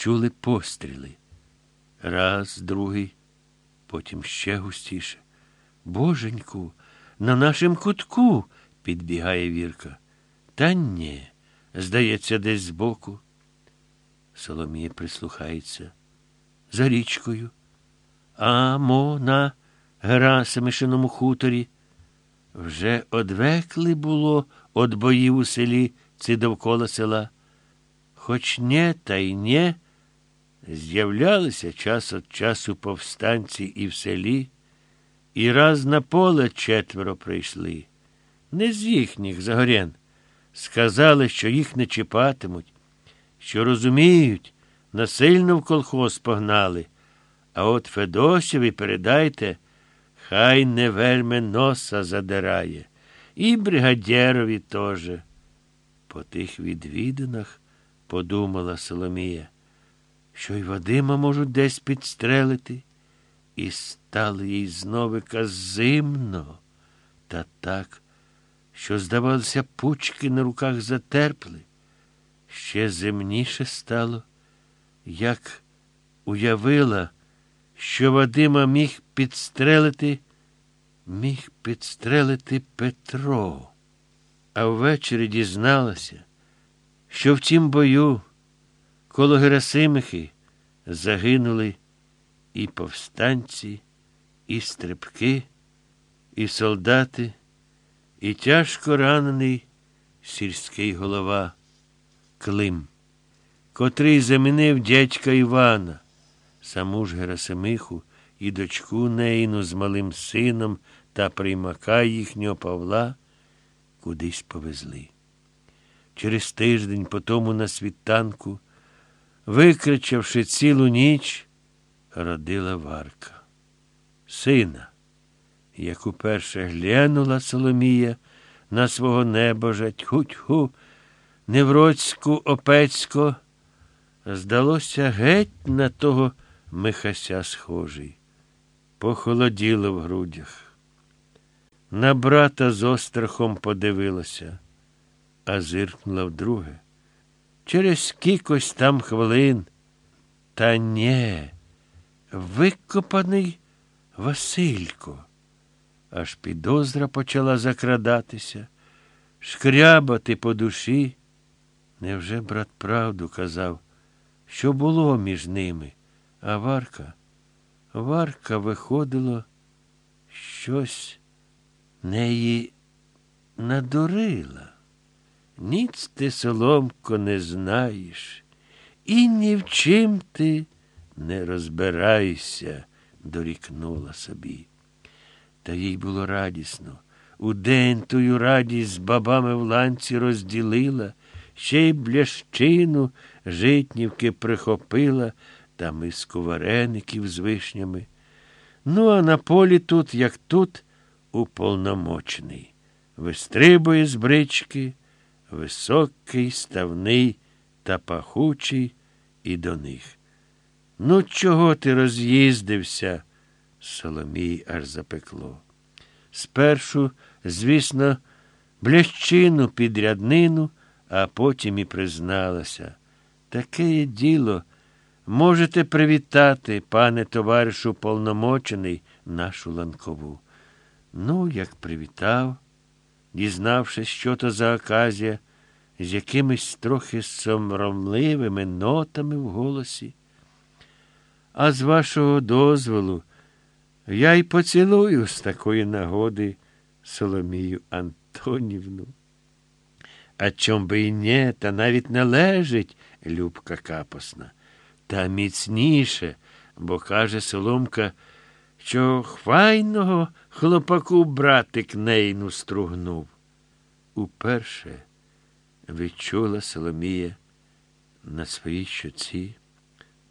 чули постріли. Раз, другий, потім ще густіше. Боженьку, на нашім кутку, підбігає Вірка. Та ні, здається, десь збоку. Соломія прислухається. За річкою. А мо на Герасимишиному хуторі. Вже одвекли було од боїв у селі ці довкола села. Хоч не, та й не, з'являлися час від часу повстанці і в селі, і раз на поле четверо прийшли. Не з їхніх загорян. Сказали, що їх не чіпатимуть, що розуміють, насильно в колхоз погнали. А от Федосєві передайте, хай не вельми носа задирає, і бригадєрові теж. По тих відвідинах подумала Соломія, що й Вадима можуть десь підстрелити, і стало їй зновика зимно, та так, що, здавалося, пучки на руках затерпли. Ще зимніше стало, як уявила, що Вадима міг підстрелити, міг підстрелити Петро. А ввечері дізналася, що в тім бою коло Герасимихи загинули і повстанці, і стрибки, і солдати, і тяжко ранений сільський голова Клим, котрий замінив дядька Івана, саму ж Герасимиху і дочку Нейну з малим сином та приймака їхнього Павла кудись повезли. Через тиждень по тому на світанку, викричавши цілу ніч, родила Варка. Сина, як уперше глянула Соломія на свого небожа, тьху-тьху, Невроцьку Опецько, здалося геть на того Михася схожий. Похолоділо в грудях. На брата з острахом подивилася, а зиркнула вдруге. Через кількось там хвилин. Та нє, викопаний Василько. Аж підозра почала закрадатися, шкрябати по душі. Невже брат правду казав, що було між ними, а Варка? Варка виходило, щось неї надурила. Ніц ти, соломко, не знаєш, і ні в чим ти не розбирайся, дорікнула собі. Та їй було радісно. Удень тую радість з бабами в ланці розділила, ще й блящину житнівки прихопила та миску вареників з вишнями. Ну, а на полі тут, як тут, уполномочений. Вистрибує з брички, високий, ставний та пахучий і до них. Ну, чого ти роз'їздився? Соломій аж запекло. Спершу, звісно, блящину під ряднину, а потім і призналася. Таке є діло. Можете привітати, пане товаришу повномочений, нашу ланкову. Ну, як привітав, дізнавшись, що то за оказія, з якимись трохи сомромливими нотами в голосі. А з вашого дозволу, я й поцілую з такої нагоди Соломію Антонівну. А чом би й не, та навіть належить Любка капосна. Та міцніше, бо каже Соломка, що хвайного хлопаку братик нейну стругнув. Уперше відчула Соломія на своїй щоці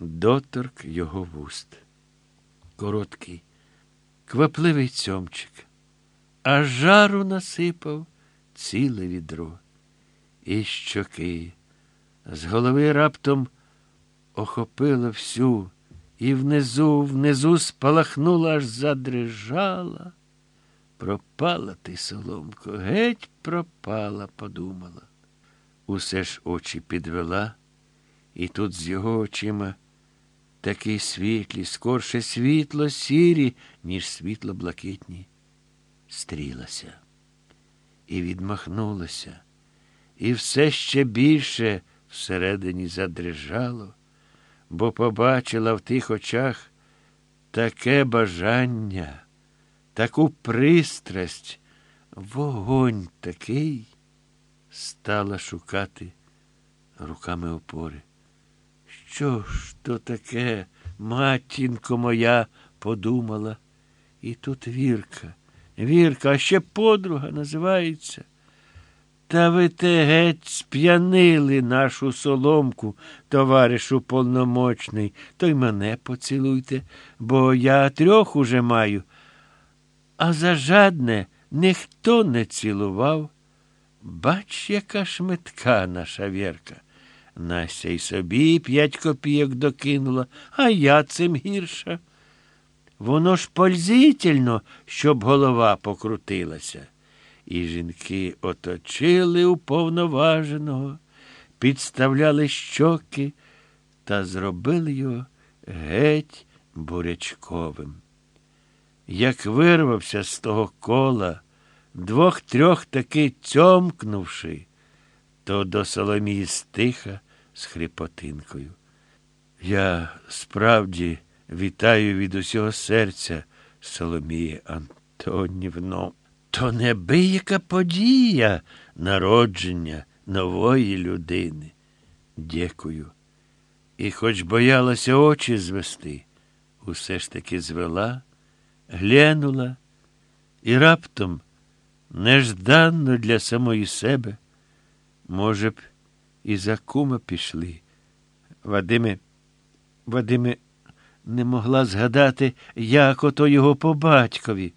доторк його вуст. Короткий, квапливий цьомчик, а жару насипав ціле відро. І щоки, з голови раптом охопила всю, і внизу, внизу спалахнула, аж задрижала. Пропала ти, соломко, геть пропала, подумала. Усе ж очі підвела І тут з його очима такі світлі, скорше світло сірі, ніж світло блакитні, стрілася і відмахнулася, і все ще більше всередині задрижало, бо побачила в тих очах таке бажання, таку пристрасть, вогонь такий, стала шукати руками опори. Що ж то таке, матінко моя, подумала. І тут Вірка, Вірка, а ще подруга називається. Та ви те геть сп'янили нашу соломку, товаришу полномочний, то й мене поцілуйте, бо я трьох уже маю. А за жадне ніхто не цілував. Бач, яка шмитка наша Вірка. Настя й собі п'ять копійок докинула, а я цим гірша. Воно ж пользительно, щоб голова покрутилася. І жінки оточили уповноваженого, підставляли щоки та зробили його геть бурячковим. Як вирвався з того кола, двох-трьох таки цьомкнувши, то до Соломії стиха з хрипотинкою. Я справді вітаю від усього серця, Соломіє Антонівно. То небияка подія народження нової людини. Дякую. І хоч боялася очі звести, усе ж таки звела, глянула і раптом, нежданно для самої себе, може б, і за кума пішли. Вадиме, Вадиме, не могла згадати, як ото його по батькові.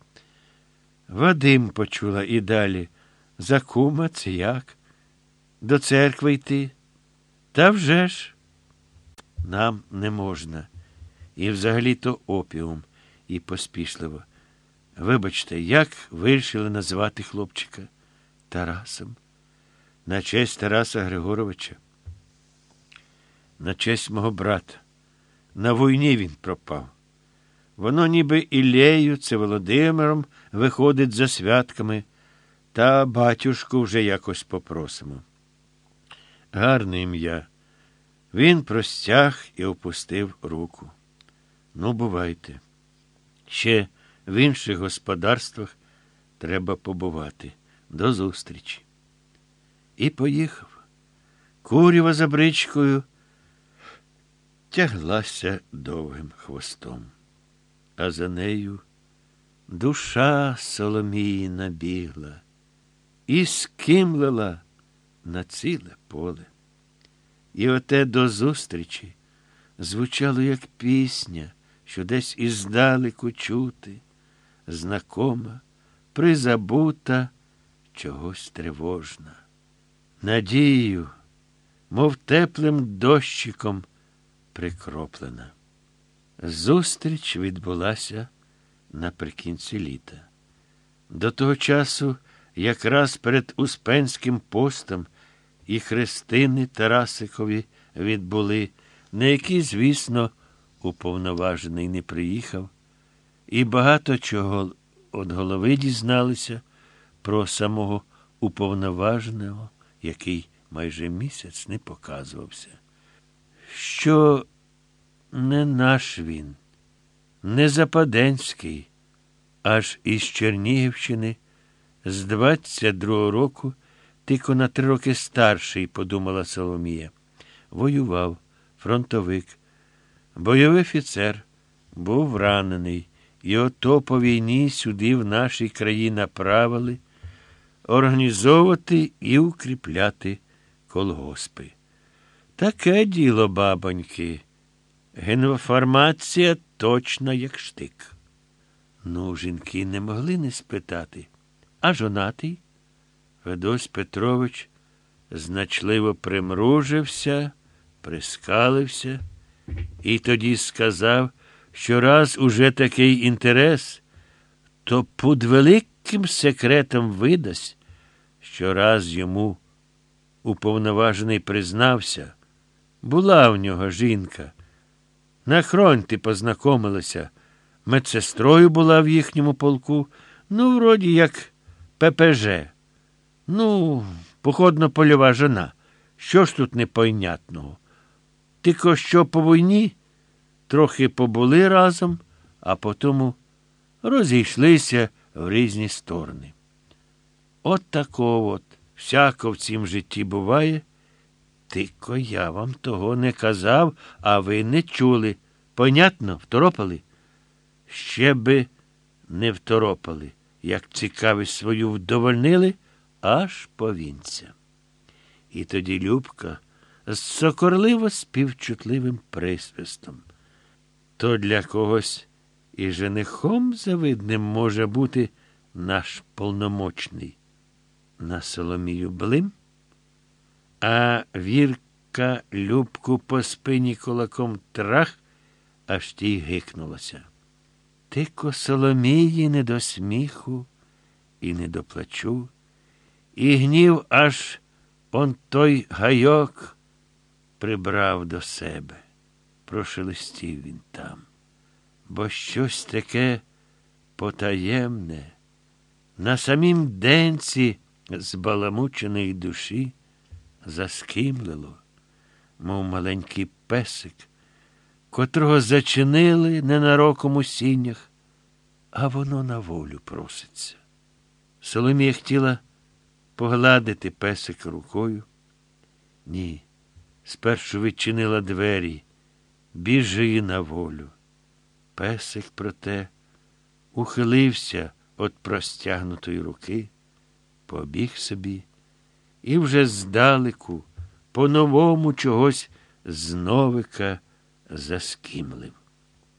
Вадим почула і далі. За кума це як? До церкви йти? Та вже ж. Нам не можна. І взагалі то опіум, і поспішливо. Вибачте, як вирішили назвати хлопчика Тарасом? На честь Тараса Григоровича. На честь мого брата. На війні він пропав. Воно ніби Іллею, це Володимиром виходить за святками, та батюшку вже якось попросимо. Гарне ім'я. Він простяг і опустив руку. Ну, бувайте. Ще в інших господарствах треба побувати. До зустрічі. І поїхав. Курява за бричкою тяглася довгим хвостом, а за нею душа Соломії набігла і скимлила на ціле поле. І оте до зустрічі звучало, як пісня, що десь іздалеку чути, знакома, призабута, чогось тривожна. Надією, мов теплим дощиком прикроплена. Зустріч відбулася наприкінці літа. До того часу, якраз перед Успенським постом і Христини Тарасикові відбули, на які, звісно, уповноважений не приїхав, і багато чого від голови дізналися про самого уповноваженого, який майже місяць не показувався. Що не наш він, не Западенський, аж із Чернігівщини, з 22-го року, тільки на три роки старший, подумала Соломія. Воював, фронтовик, бойовий офіцер, був ранений, і ото по війні сюди в нашій країні направили організовувати і укріпляти колгоспи. Таке діло, бабоньки. Генофармація точно як штик. Ну, жінки не могли не спитати. А жонатий? Федось Петрович значливо примружився, прискалився і тоді сказав, що раз уже такий інтерес, то під великим секретом видасть, що раз йому уповноважений признався, Була в нього жінка. На хронті познайомилася. Медсестрою була в їхньому полку. Ну, вроді як ППЖ. Ну, походно-польова жона. Що ж тут непойнятного? Тільки що по війні трохи побули разом, а потому розійшлися в різні сторони. От тако от, всяко в цім житті буває. Тільки я вам того не казав, а ви не чули. Понятно, второпали? Ще би не второпали, як цікавість свою вдовольнили, аж повінця. І тоді Любка з сокорливо співчутливим присвистом. То для когось і женихом завидним може бути наш повномочний. На Соломію Блим, а Вірка Любку по спині кулаком трах, аж тій гикнулася. Тико Соломії не до сміху і не до плачу, і гнів аж он той гайок прибрав до себе. Прошелестів він там, бо щось таке потаємне, на самім денці збаламученої душі заскимлило, мов маленький песик, котрого зачинили ненароком у сінях, а воно на волю проситься. Соломія хотіла погладити песика рукою. Ні, спершу відчинила двері, біжи на волю. Песик, проте, ухилився від простягнутої руки, побіг собі і вже здалеку, по-новому чогось з новика заскімлив.